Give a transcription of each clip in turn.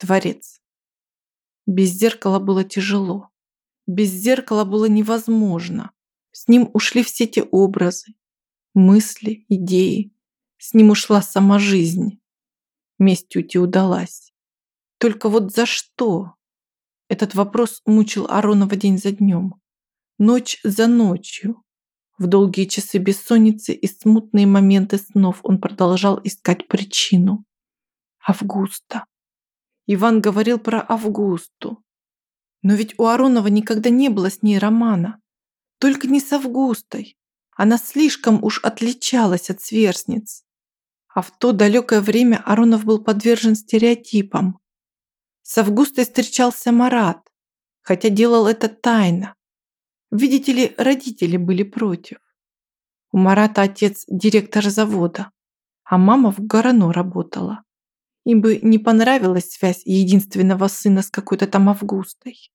Дворец. Без зеркала было тяжело. Без зеркала было невозможно. С ним ушли все те образы, мысли, идеи. С ним ушла сама жизнь. Месть Тюти удалась. Только вот за что? Этот вопрос мучил Аронова день за днем. Ночь за ночью. В долгие часы бессонницы и смутные моменты снов он продолжал искать причину. Августа. Иван говорил про Августу. Но ведь у Аронова никогда не было с ней романа. Только не с Августой. Она слишком уж отличалась от сверстниц. А в то далекое время Аронов был подвержен стереотипам. С Августой встречался Марат, хотя делал это тайно. Видите ли, родители были против. У Марата отец директор завода, а мама в Горано работала. Им бы не понравилась связь единственного сына с какой-то там Августой.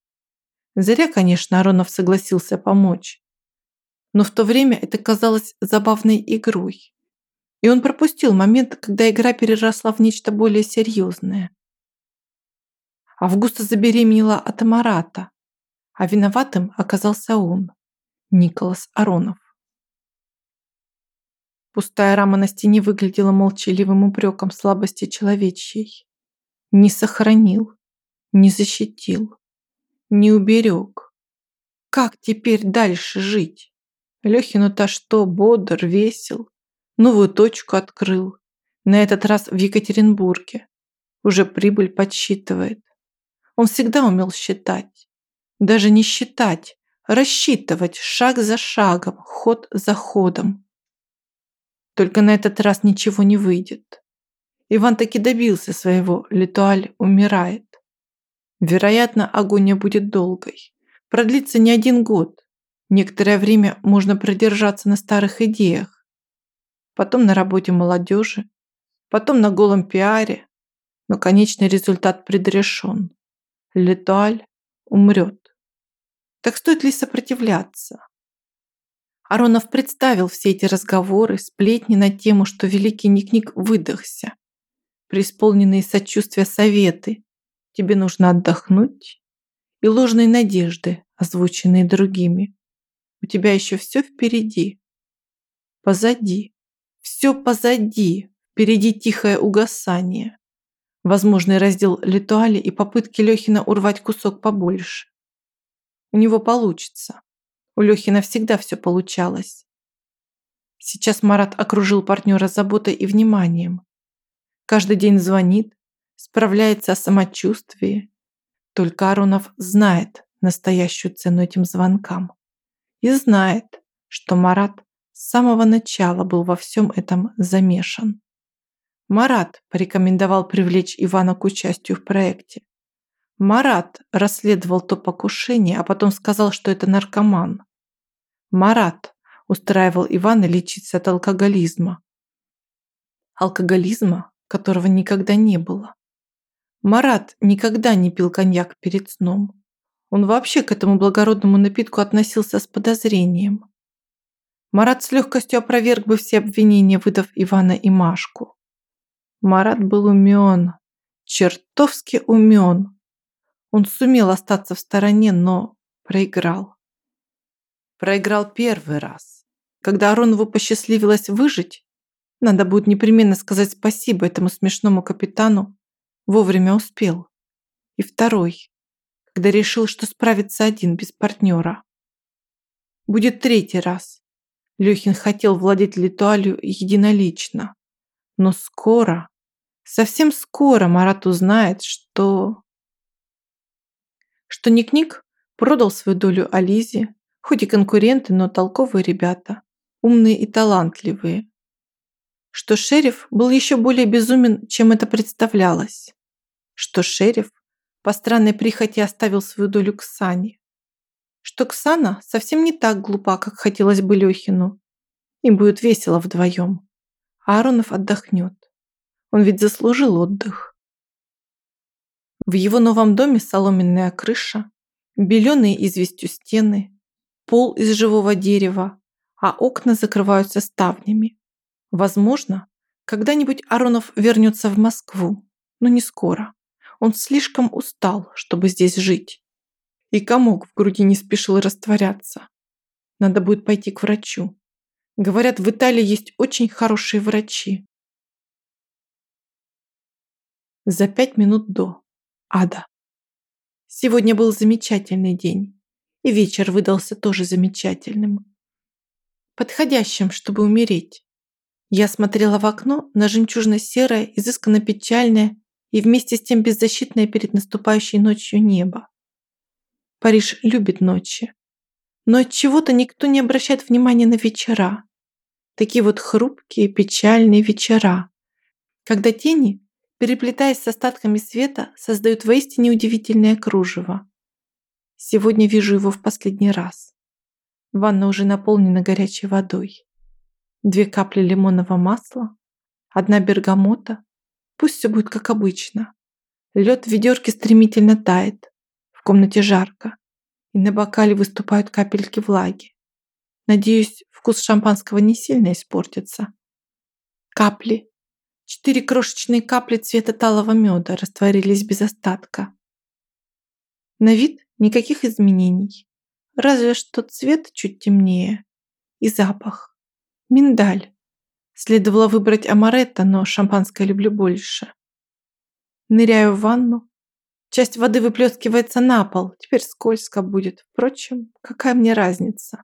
Зря, конечно, Аронов согласился помочь. Но в то время это казалось забавной игрой. И он пропустил момент, когда игра переросла в нечто более серьезное. Августа забеременела от Марата, а виноватым оказался он, Николас Аронов. Пустая рама на стене выглядела молчаливым упреком слабости человечьей. Не сохранил, не защитил, не уберег. Как теперь дальше жить? Лехину-то что, бодр, весел, новую точку открыл. На этот раз в Екатеринбурге. Уже прибыль подсчитывает. Он всегда умел считать. Даже не считать, рассчитывать шаг за шагом, ход за ходом. Только на этот раз ничего не выйдет. Иван таки добился своего, Литуаль умирает. Вероятно, агония будет долгой. Продлится не один год. Некоторое время можно продержаться на старых идеях. Потом на работе молодежи. Потом на голом пиаре. Но конечный результат предрешен. Летуаль умрет. Так стоит ли сопротивляться? Аронов представил все эти разговоры, сплетни на тему, что великий Ник-Ник выдохся. Преисполненные сочувствия советы. Тебе нужно отдохнуть. И ложные надежды, озвученные другими. У тебя еще все впереди. Позади. Все позади. Впереди тихое угасание возможный раздел Литуали и попытки Лехина урвать кусок побольше. У него получится. У Лехина всегда все получалось. Сейчас Марат окружил партнера заботой и вниманием. Каждый день звонит, справляется о самочувствии. Только Аронов знает настоящую цену этим звонкам. И знает, что Марат с самого начала был во всем этом замешан. Марат порекомендовал привлечь Ивана к участию в проекте. Марат расследовал то покушение, а потом сказал, что это наркоман. Марат устраивал Ивана лечиться от алкоголизма. Алкоголизма, которого никогда не было. Марат никогда не пил коньяк перед сном. Он вообще к этому благородному напитку относился с подозрением. Марат с легкостью опроверг бы все обвинения, выдав Ивана и Машку. Марат был умен, чертовски умен. Он сумел остаться в стороне, но проиграл. Проиграл первый раз. Когда Аронову посчастливилось выжить, надо будет непременно сказать спасибо этому смешному капитану, вовремя успел. И второй, когда решил, что справится один без партнера. Будет третий раз. Лехин хотел владеть Литуалью единолично. Но скоро Совсем скоро Марат узнает, что... Что Ник-Ник продал свою долю Ализе, хоть и конкуренты, но толковые ребята, умные и талантливые. Что шериф был еще более безумен, чем это представлялось. Что шериф по странной прихоти оставил свою долю Ксане. Что Ксана совсем не так глупа, как хотелось бы Лехину. Им будет весело вдвоем. А Аронов отдохнет. Он ведь заслужил отдых. В его новом доме соломенная крыша, беленые известью стены, пол из живого дерева, а окна закрываются ставнями. Возможно, когда-нибудь Аронов вернется в Москву, но не скоро. Он слишком устал, чтобы здесь жить. И комок в груди не спешил растворяться. Надо будет пойти к врачу. Говорят, в Италии есть очень хорошие врачи. За пять минут до. Ада. Сегодня был замечательный день. И вечер выдался тоже замечательным. Подходящим, чтобы умереть. Я смотрела в окно на жемчужно-серое, изысканно печальное и вместе с тем беззащитное перед наступающей ночью небо. Париж любит ночи. Но от чего-то никто не обращает внимания на вечера. Такие вот хрупкие, печальные вечера, когда тени, переплетаясь с остатками света, создают воистине удивительное кружево. Сегодня вижу его в последний раз. Ванна уже наполнена горячей водой две капли лимонного масла, одна бергамота. Пусть все будет как обычно. Лед в ведерке стремительно тает. В комнате жарко. И на бокале выступают капельки влаги. Надеюсь, вкус шампанского не сильно испортится. Капли. Четыре крошечные капли цвета талого меда растворились без остатка. На вид никаких изменений. Разве что цвет чуть темнее. И запах. Миндаль. Следовало выбрать амаретто, но шампанское люблю больше. Ныряю в ванну. Часть воды выплескивается на пол. Теперь скользко будет. Впрочем, какая мне разница?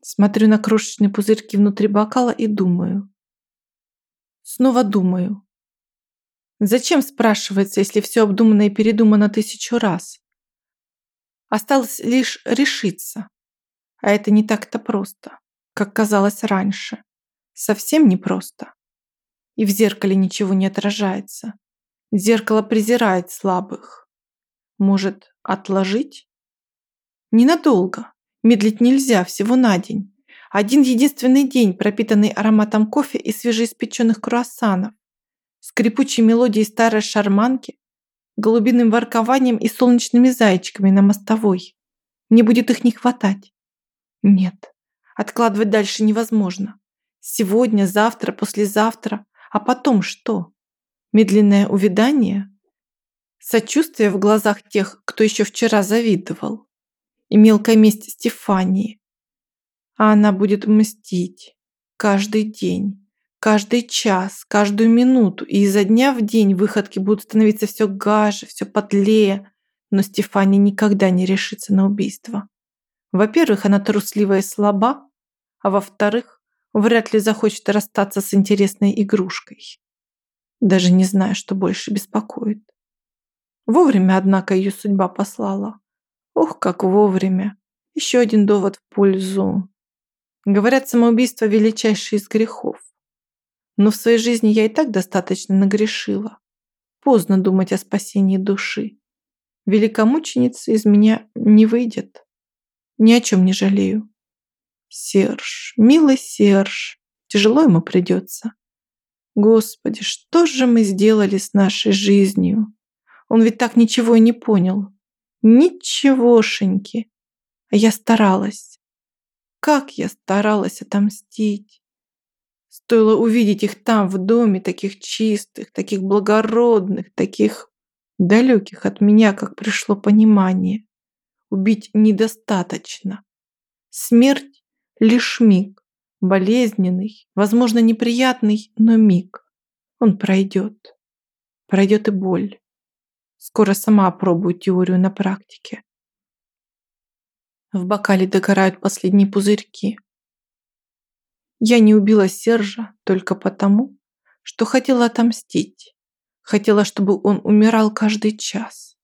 Смотрю на крошечные пузырьки внутри бокала и думаю. Снова думаю. Зачем, спрашивается, если все обдумано и передумано тысячу раз? Осталось лишь решиться. А это не так-то просто как казалось раньше. Совсем непросто. И в зеркале ничего не отражается. Зеркало презирает слабых. Может, отложить? Ненадолго. Медлить нельзя, всего на день. Один единственный день, пропитанный ароматом кофе и свежеиспеченных круассанов, скрипучей мелодией старой шарманки, голубиным воркованием и солнечными зайчиками на мостовой. Мне будет их не хватать. Нет, Откладывать дальше невозможно. Сегодня, завтра, послезавтра. А потом что? Медленное увядание? Сочувствие в глазах тех, кто еще вчера завидовал. И мелкая месть Стефании. А она будет мстить. Каждый день. Каждый час, каждую минуту. И изо дня в день выходки будут становиться все гаже, все подлее. Но Стефания никогда не решится на убийство. Во-первых, она трусливая и слаба, а во-вторых, вряд ли захочет расстаться с интересной игрушкой. Даже не знаю, что больше беспокоит. Вовремя, однако, ее судьба послала. Ох, как вовремя. Еще один довод в пользу. Говорят, самоубийство – величайший из грехов. Но в своей жизни я и так достаточно нагрешила. Поздно думать о спасении души. Великомученица из меня не выйдет. Ни о чем не жалею. Серж, милый Серж, тяжело ему придется. Господи, что же мы сделали с нашей жизнью? Он ведь так ничего и не понял. Ничегошеньки. А я старалась. Как я старалась отомстить. Стоило увидеть их там, в доме, таких чистых, таких благородных, таких далеких от меня, как пришло понимание. Убить недостаточно. Смерть Лишь миг, болезненный, возможно, неприятный, но миг. Он пройдет. Пройдет и боль. Скоро сама опробую теорию на практике. В бокале догорают последние пузырьки. Я не убила Сержа только потому, что хотела отомстить. Хотела, чтобы он умирал каждый час,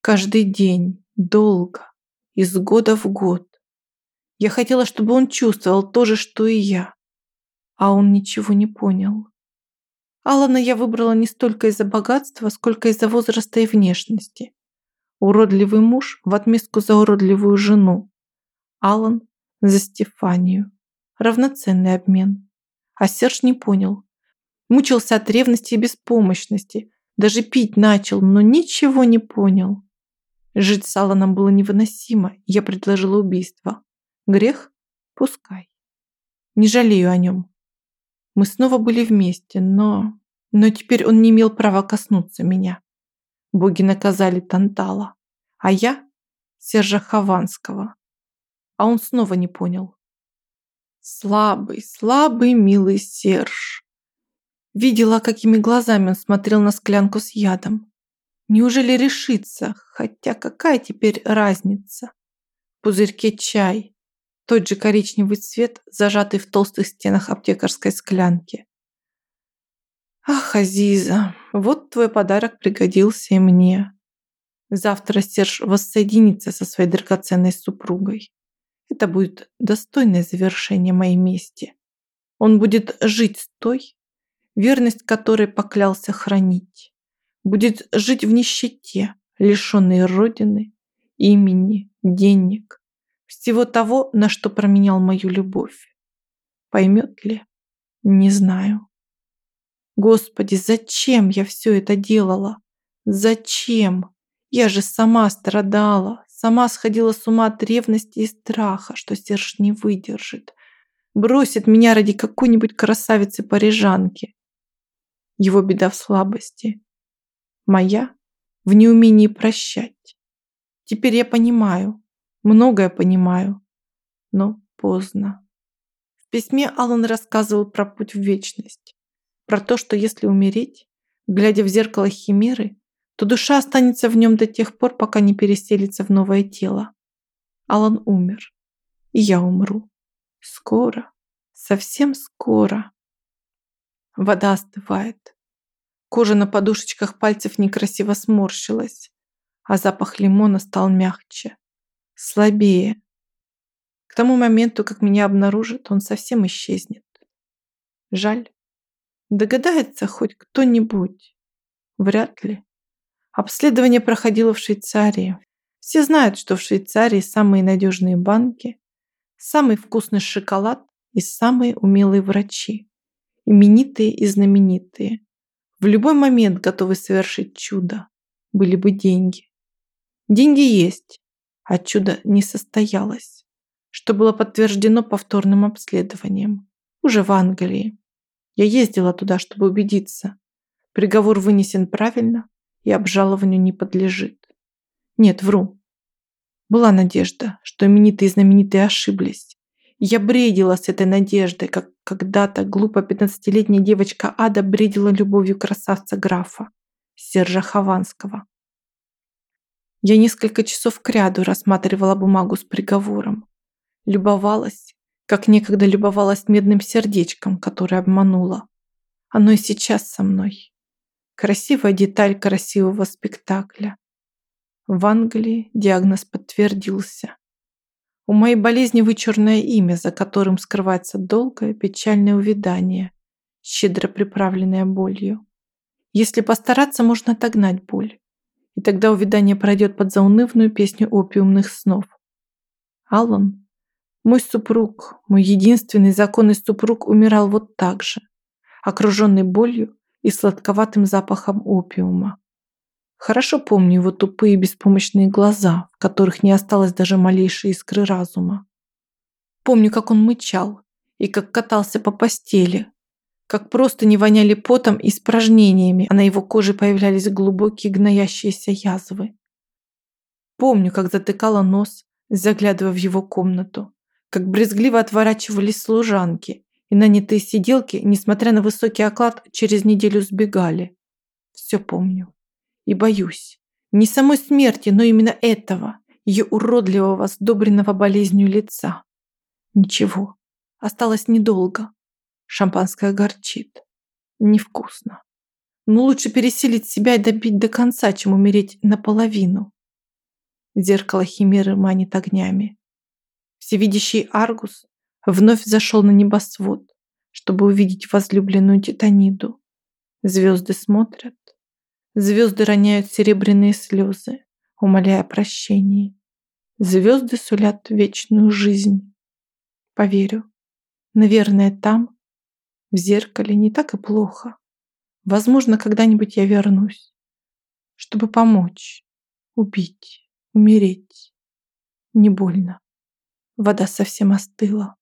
каждый день, долго, из года в год. Я хотела, чтобы он чувствовал то же, что и я. А он ничего не понял. Алана я выбрала не столько из-за богатства, сколько из-за возраста и внешности. Уродливый муж в отместку за уродливую жену. Алан за Стефанию. Равноценный обмен. А Серж не понял. Мучился от ревности и беспомощности. Даже пить начал, но ничего не понял. Жить с Аланом было невыносимо. Я предложила убийство. Грех? Пускай. Не жалею о нем. Мы снова были вместе, но... Но теперь он не имел права коснуться меня. Боги наказали Тантала, а я – Сержа Хованского. А он снова не понял. Слабый, слабый, милый Серж. Видела, какими глазами он смотрел на склянку с ядом. Неужели решится? Хотя какая теперь разница? В пузырьке чай. Тот же коричневый цвет, зажатый в толстых стенах аптекарской склянки. Ах, Азиза, вот твой подарок пригодился и мне. Завтра Серж воссоединится со своей драгоценной супругой. Это будет достойное завершение моей мести. Он будет жить с той, верность которой поклялся хранить будет жить в нищете, лишенной родины, имени, денег, всего того, на что променял мою любовь. Поймет ли? Не знаю. Господи, зачем я все это делала? Зачем? Я же сама страдала, сама сходила с ума от ревности и страха, что Серж не выдержит, бросит меня ради какой-нибудь красавицы-парижанки. Его беда в слабости. Моя в неумении прощать. Теперь я понимаю, многое понимаю, но поздно. В письме Алан рассказывал про путь в вечность, про то, что если умереть, глядя в зеркало химеры, то душа останется в нем до тех пор, пока не переселится в новое тело. Алан умер, и я умру. Скоро, совсем скоро. Вода остывает. Кожа на подушечках пальцев некрасиво сморщилась, а запах лимона стал мягче, слабее. К тому моменту, как меня обнаружат, он совсем исчезнет. Жаль. Догадается хоть кто-нибудь? Вряд ли. Обследование проходило в Швейцарии. Все знают, что в Швейцарии самые надежные банки, самый вкусный шоколад и самые умелые врачи. Именитые и знаменитые. В любой момент готовы совершить чудо. Были бы деньги. Деньги есть, а чудо не состоялось, что было подтверждено повторным обследованием. Уже в Англии. Я ездила туда, чтобы убедиться. Приговор вынесен правильно и обжалованию не подлежит. Нет, вру. Была надежда, что именитые и знаменитые ошиблись. Я бредила с этой надеждой, как когда-то глупо пятнадцатилетняя девочка Ада бредила любовью красавца графа, Сержа Хованского. Я несколько часов кряду рассматривала бумагу с приговором. Любовалась, как некогда любовалась медным сердечком, которое обманула. Оно и сейчас со мной. Красивая деталь красивого спектакля. В Англии диагноз подтвердился. У моей болезни вычурное имя, за которым скрывается долгое печальное увядание, щедро приправленное болью. Если постараться, можно отогнать боль. И тогда увядание пройдет под заунывную песню опиумных снов. Аллан, мой супруг, мой единственный законный супруг умирал вот так же, окруженный болью и сладковатым запахом опиума. Хорошо помню его тупые беспомощные глаза, в которых не осталось даже малейшей искры разума. Помню, как он мычал и как катался по постели, как просто не воняли потом и испражнениями, а на его коже появлялись глубокие гноящиеся язвы. Помню, как затыкала нос, заглядывая в его комнату, как брезгливо отворачивались служанки, и нанятые сиделки, несмотря на высокий оклад, через неделю сбегали. Все помню. И боюсь. Не самой смерти, но именно этого, ее уродливого, сдобренного болезнью лица. Ничего. Осталось недолго. Шампанское горчит. Невкусно. Но лучше пересилить себя и добить до конца, чем умереть наполовину. Зеркало химеры манит огнями. Всевидящий Аргус вновь зашел на небосвод, чтобы увидеть возлюбленную Титаниду. Звезды смотрят, Звезды роняют серебряные слезы, умоляя прощения. Звезды сулят вечную жизнь. Поверю. Наверное, там, в зеркале, не так и плохо. Возможно, когда-нибудь я вернусь, чтобы помочь, убить, умереть. Не больно. Вода совсем остыла.